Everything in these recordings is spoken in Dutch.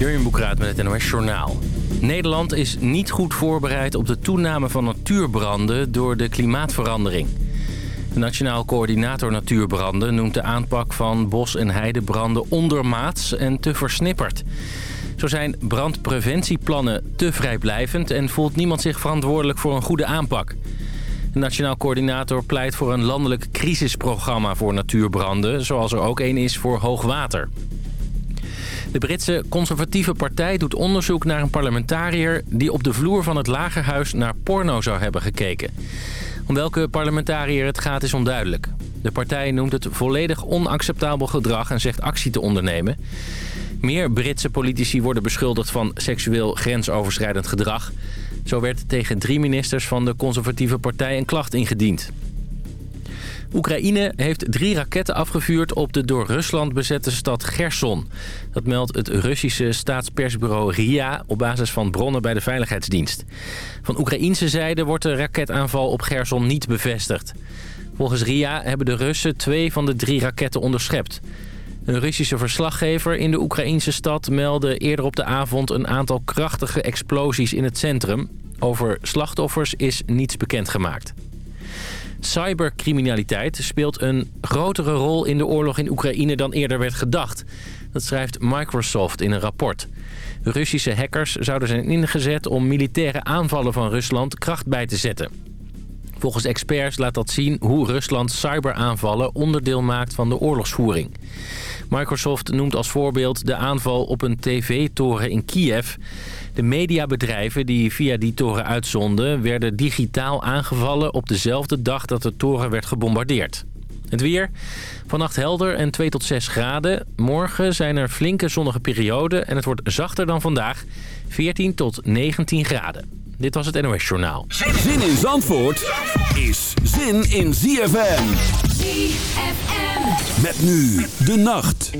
Jurjen Boekraat met het NOS Journaal. Nederland is niet goed voorbereid op de toename van natuurbranden door de klimaatverandering. De Nationaal Coördinator Natuurbranden noemt de aanpak van bos- en heidebranden ondermaats en te versnipperd. Zo zijn brandpreventieplannen te vrijblijvend en voelt niemand zich verantwoordelijk voor een goede aanpak. De Nationaal Coördinator pleit voor een landelijk crisisprogramma voor natuurbranden... zoals er ook één is voor hoogwater. De Britse conservatieve partij doet onderzoek naar een parlementariër... die op de vloer van het lagerhuis naar porno zou hebben gekeken. Om welke parlementariër het gaat is onduidelijk. De partij noemt het volledig onacceptabel gedrag en zegt actie te ondernemen. Meer Britse politici worden beschuldigd van seksueel grensoverschrijdend gedrag. Zo werd tegen drie ministers van de conservatieve partij een klacht ingediend. Oekraïne heeft drie raketten afgevuurd op de door Rusland bezette stad Gerson. Dat meldt het Russische staatspersbureau RIA op basis van bronnen bij de Veiligheidsdienst. Van Oekraïnse zijde wordt de raketaanval op Gerson niet bevestigd. Volgens RIA hebben de Russen twee van de drie raketten onderschept. Een Russische verslaggever in de Oekraïnse stad meldde eerder op de avond een aantal krachtige explosies in het centrum. Over slachtoffers is niets bekendgemaakt. Cybercriminaliteit speelt een grotere rol in de oorlog in Oekraïne dan eerder werd gedacht. Dat schrijft Microsoft in een rapport. Russische hackers zouden zijn ingezet om militaire aanvallen van Rusland kracht bij te zetten. Volgens experts laat dat zien hoe Rusland cyberaanvallen onderdeel maakt van de oorlogsvoering. Microsoft noemt als voorbeeld de aanval op een tv-toren in Kiev. De mediabedrijven die via die toren uitzonden... werden digitaal aangevallen op dezelfde dag dat de toren werd gebombardeerd. Het weer. Vannacht helder en 2 tot 6 graden. Morgen zijn er flinke zonnige perioden en het wordt zachter dan vandaag. 14 tot 19 graden. Dit was het NOS Journaal. Zin in Zandvoort is zin in ZFM. ZFM. Met nu de nacht.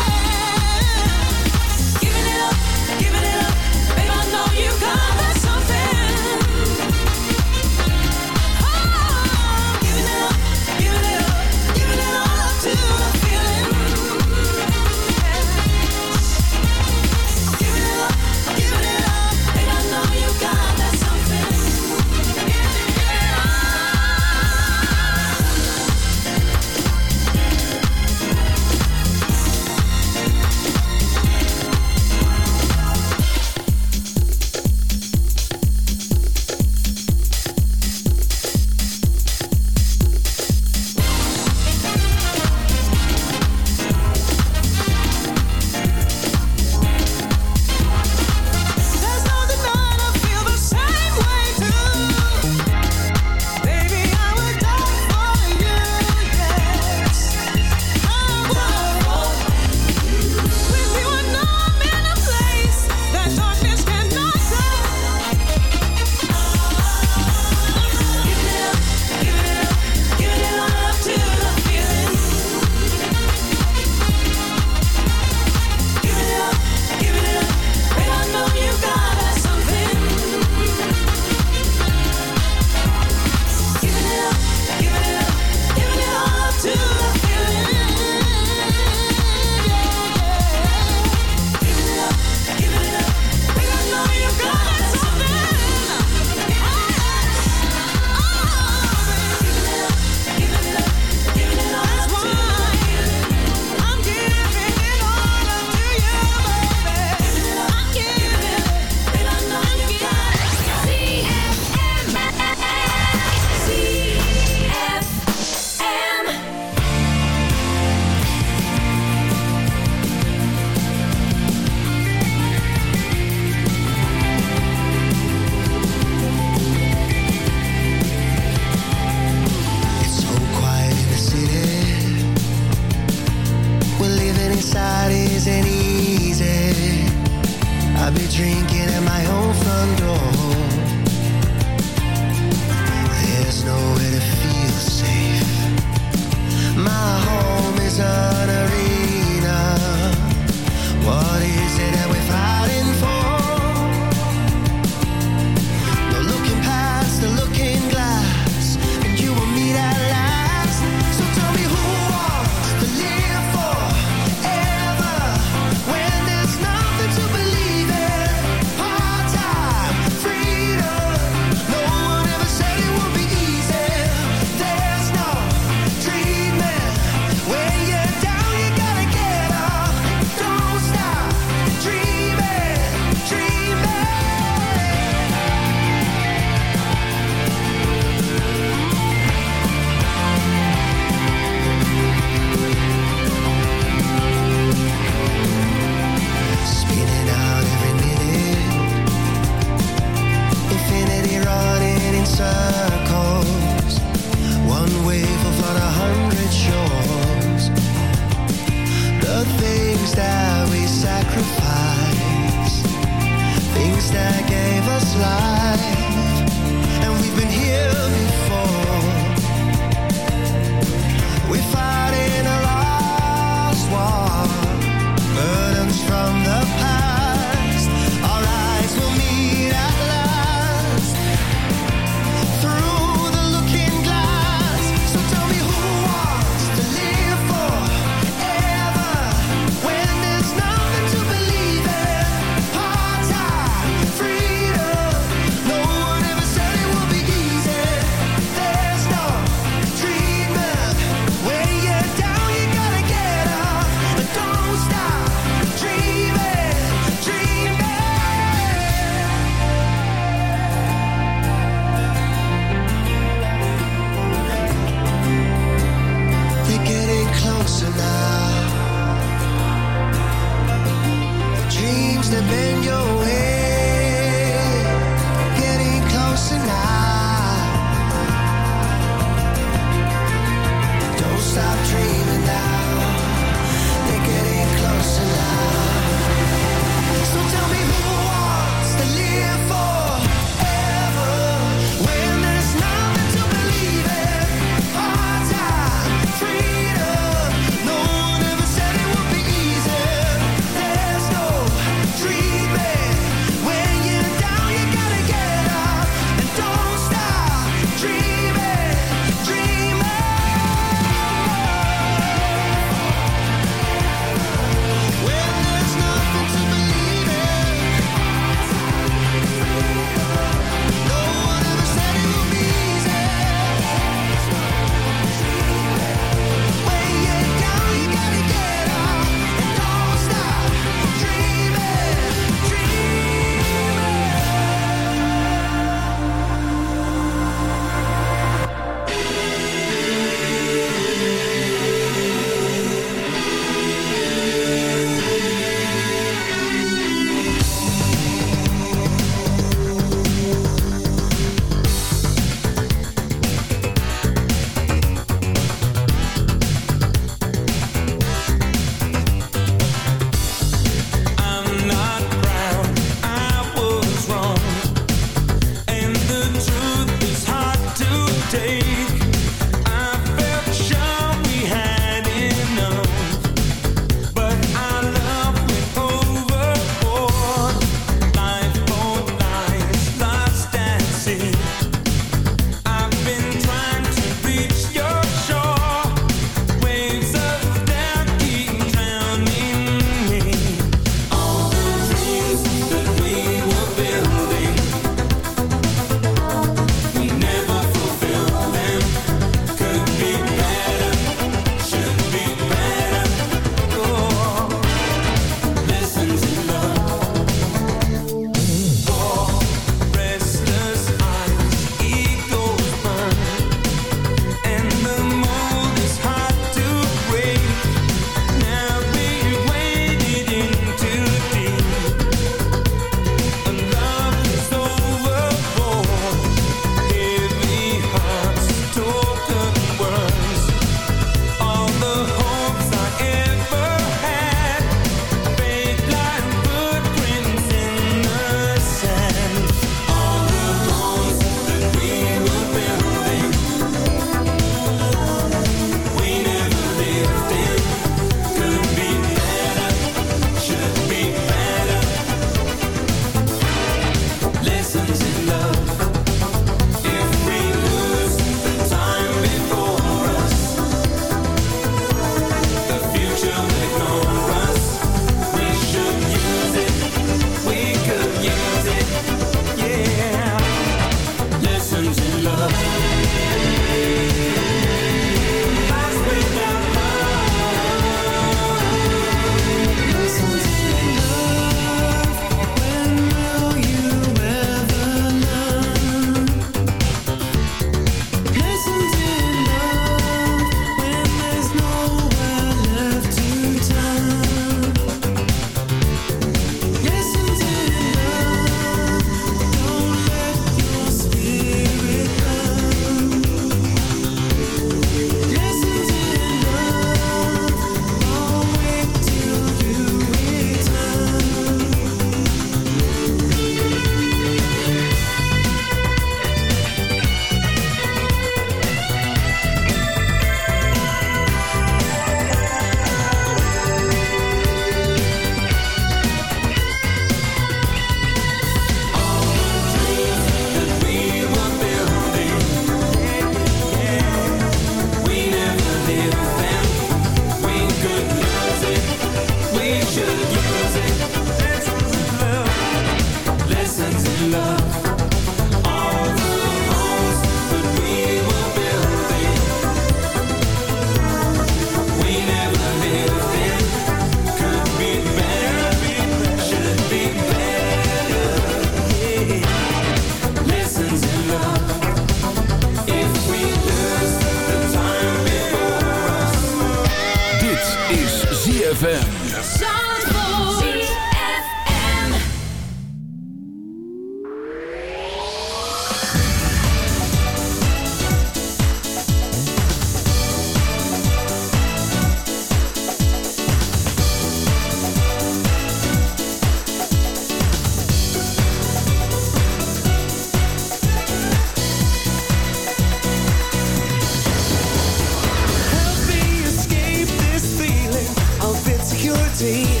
see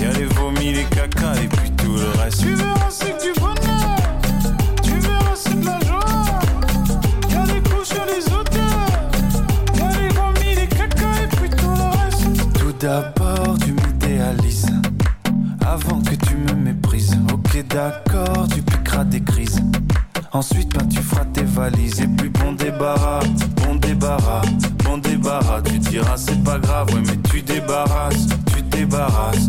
Y'a les vomis, les caca et puis tout le reste. Tu verras, c'est du bonheur. Tu verras, c'est de la joie. Y'a les couches et les odeurs. Y'a les vomis, les caca et puis tout le reste. Tout d'abord, tu m'idéalises. Avant que tu me méprises. Ok, d'accord, tu piqueras des crises. Ensuite, ben, tu feras tes valises. Et puis, bon débarras, bon débarras, bon débarras. Tu diras, c'est pas grave, ouais, mais tu débarrasses, tu débarrasses,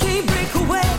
can't break away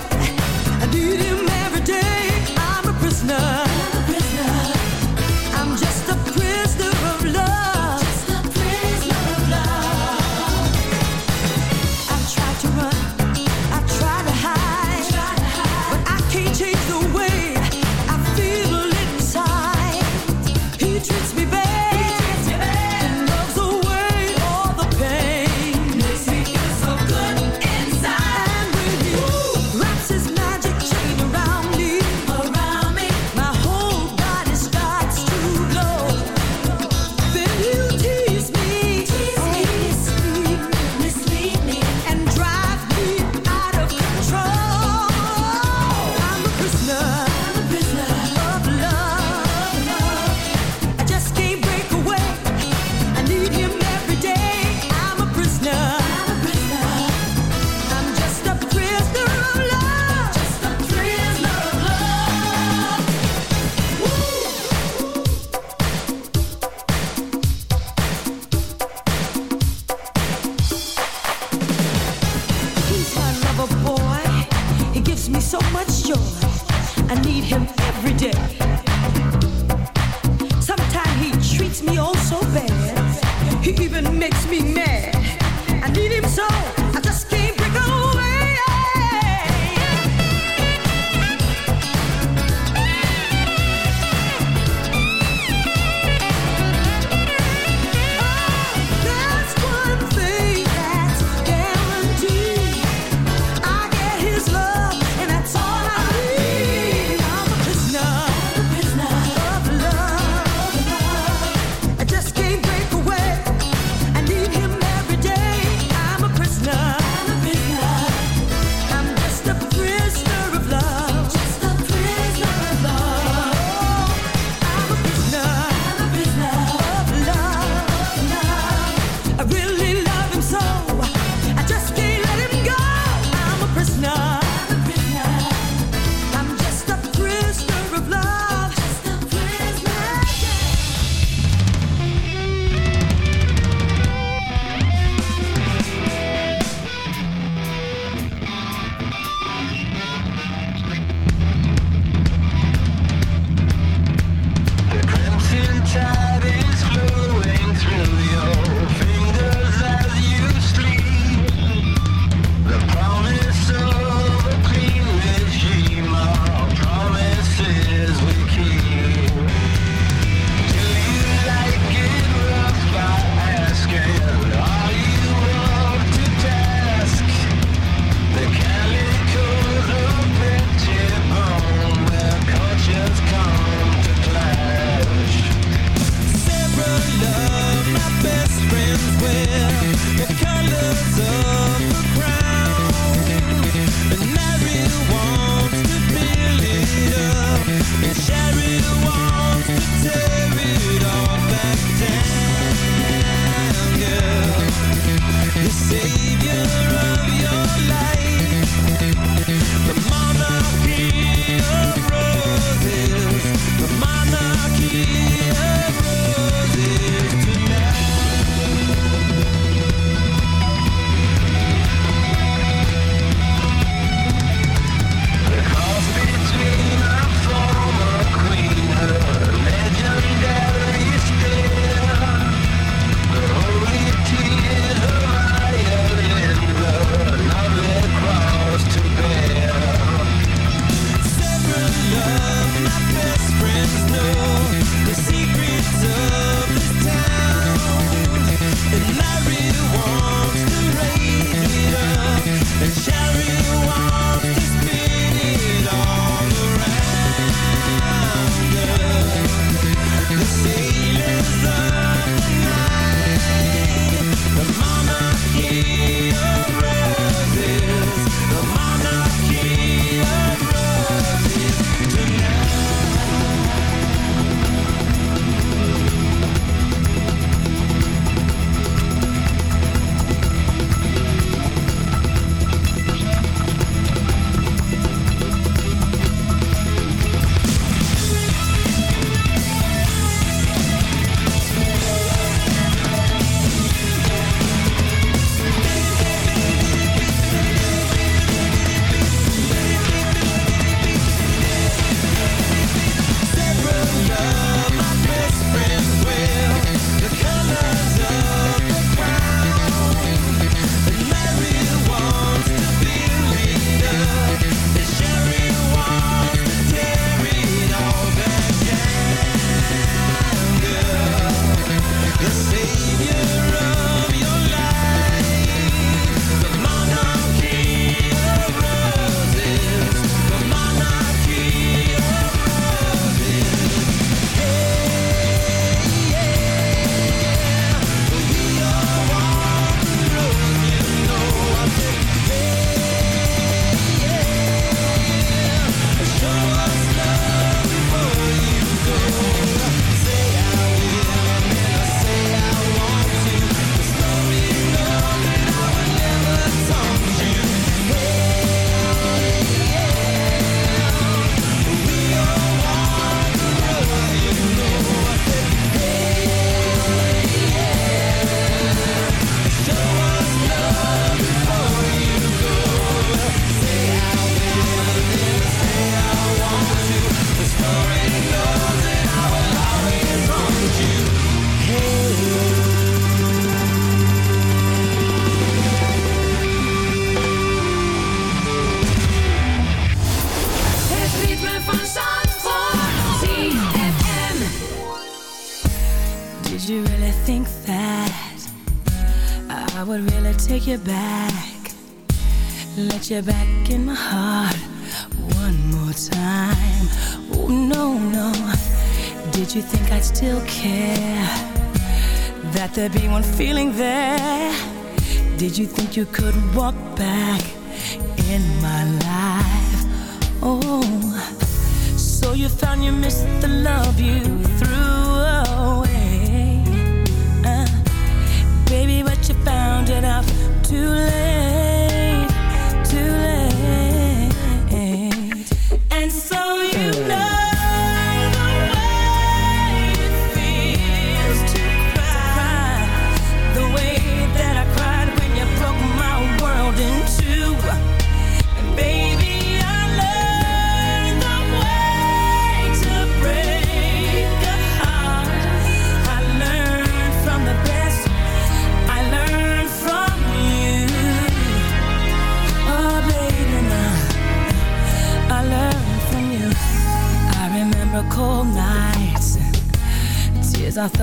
you think you could walk back?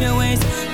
your ways.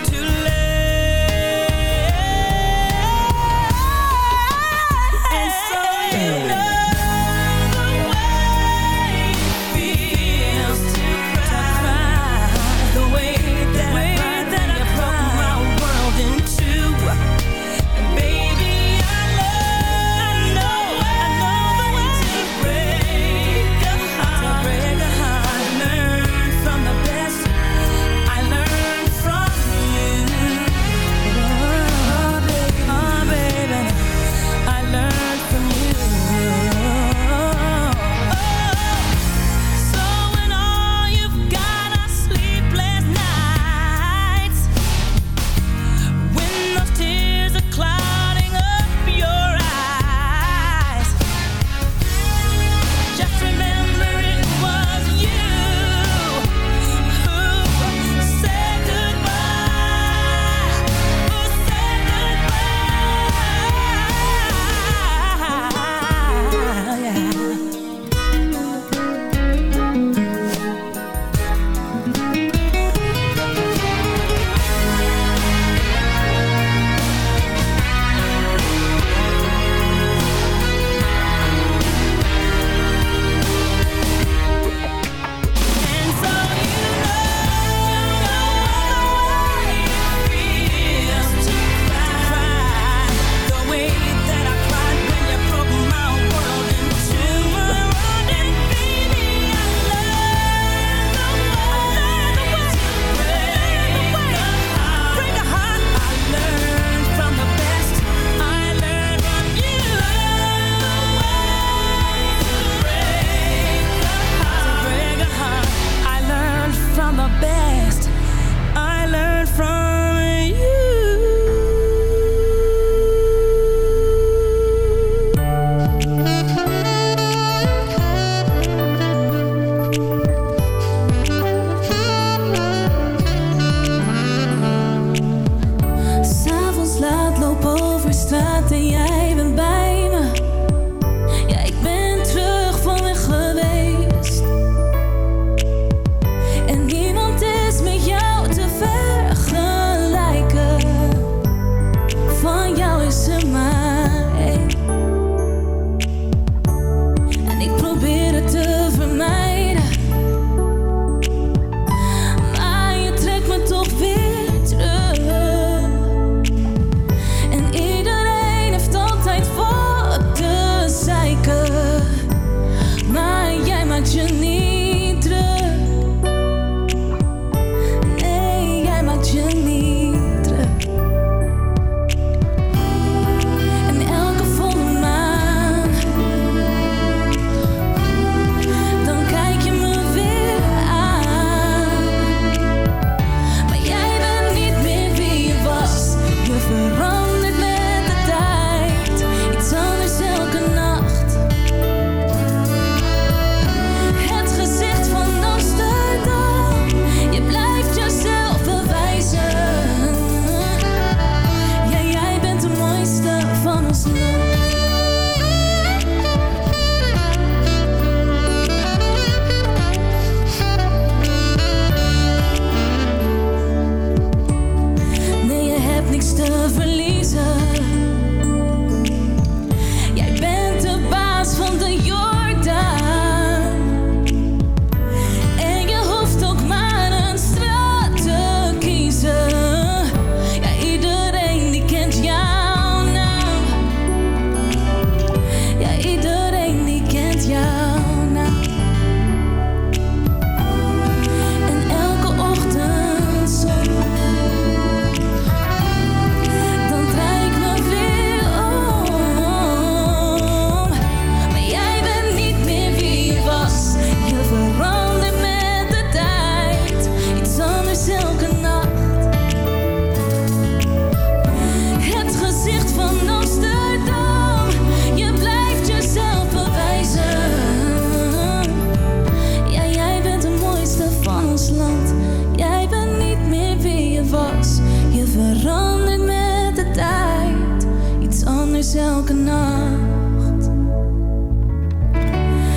elke nacht.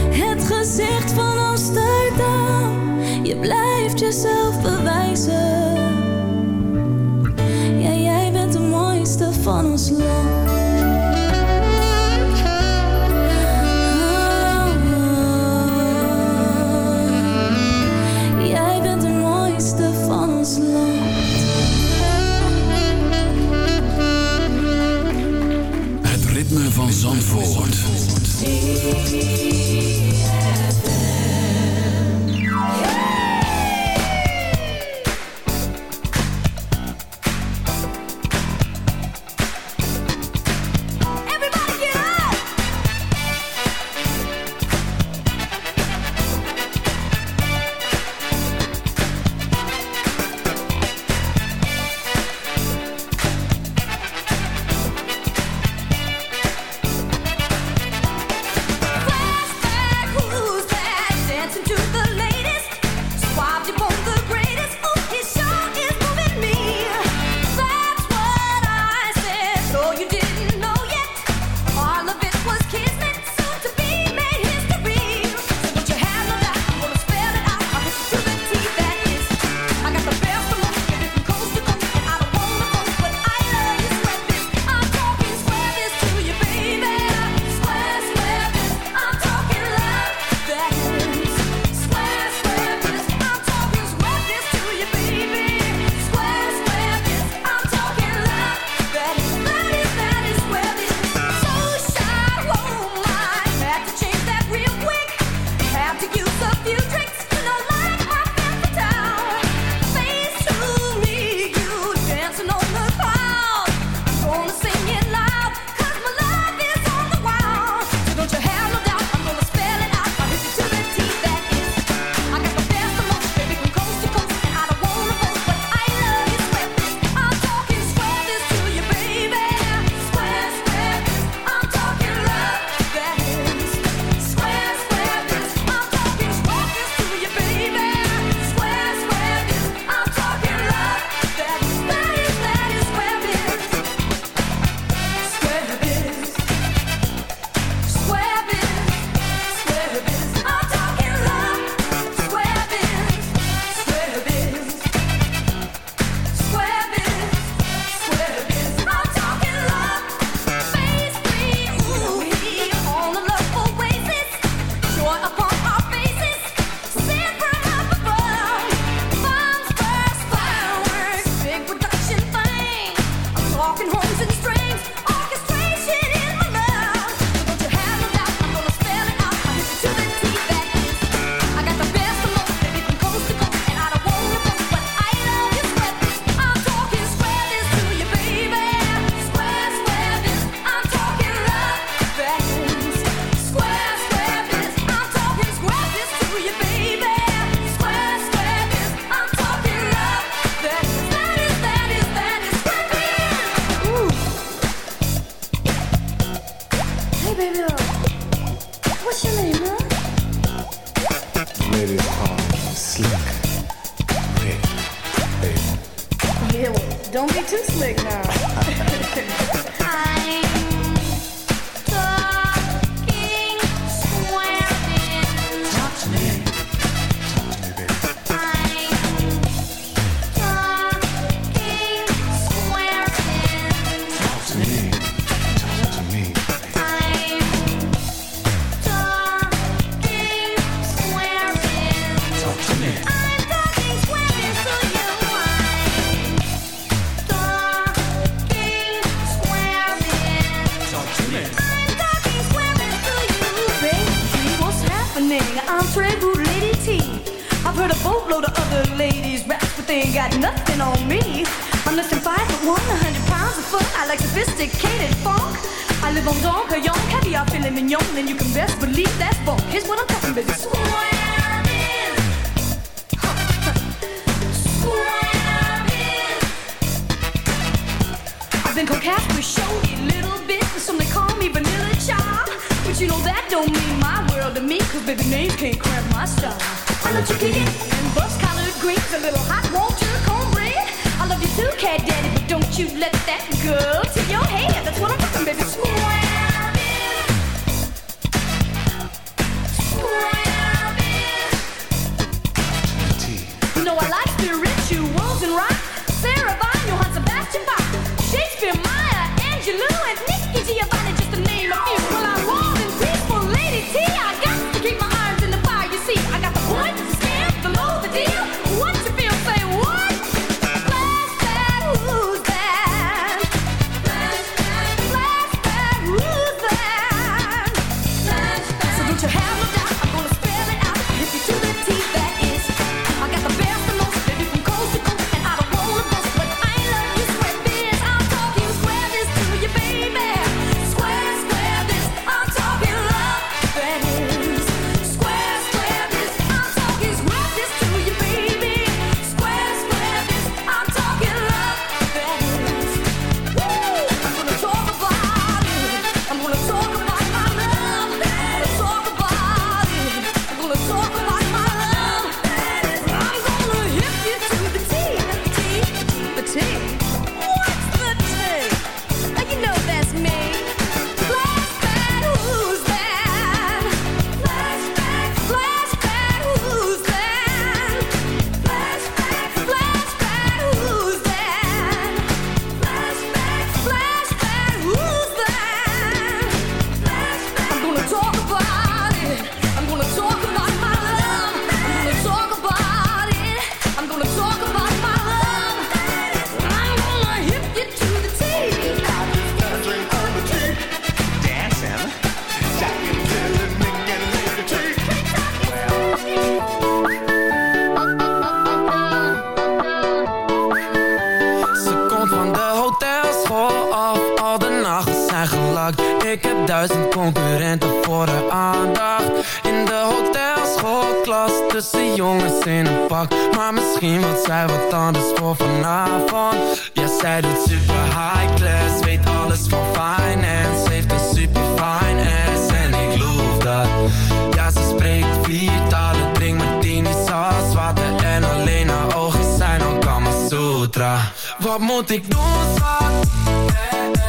Het gezicht van Amsterdam, je blijft jezelf bewijzen. Música Don't be too slick now. ik schat?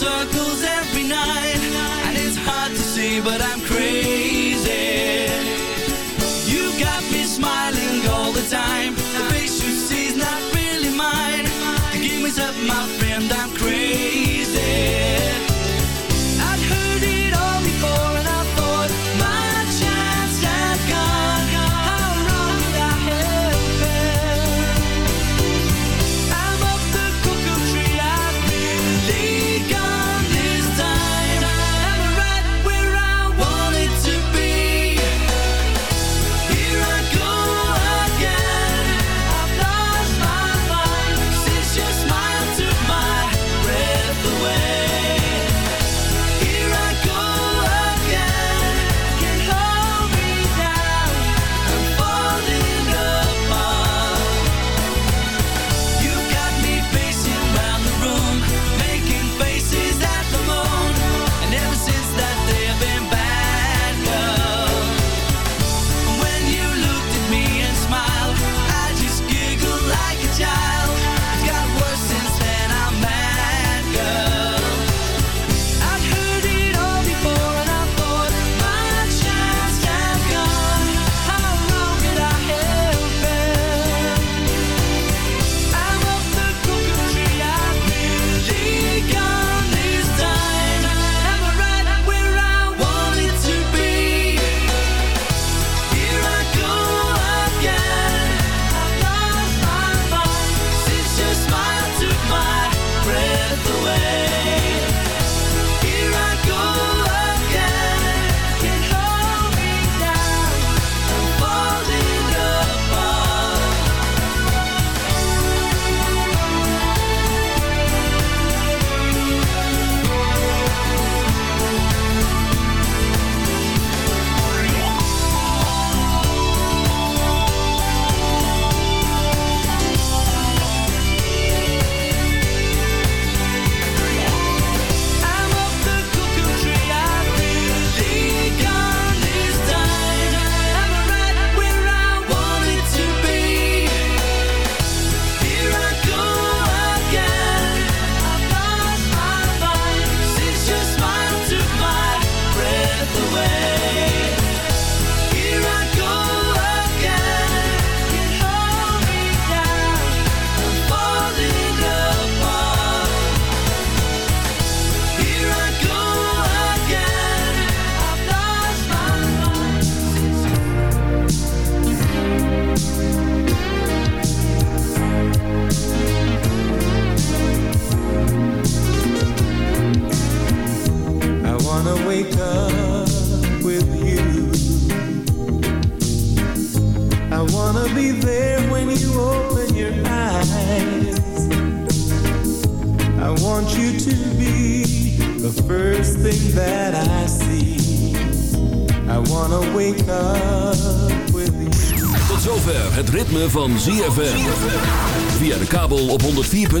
circles every night And it's hard to see but I'm